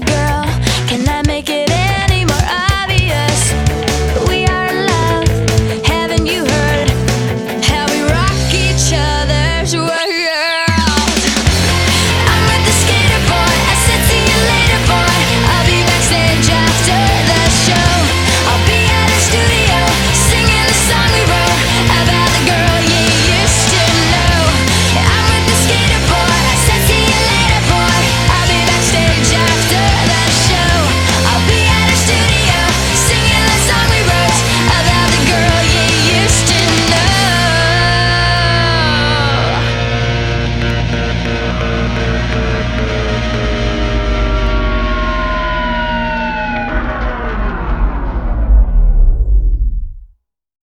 girl, can I make it?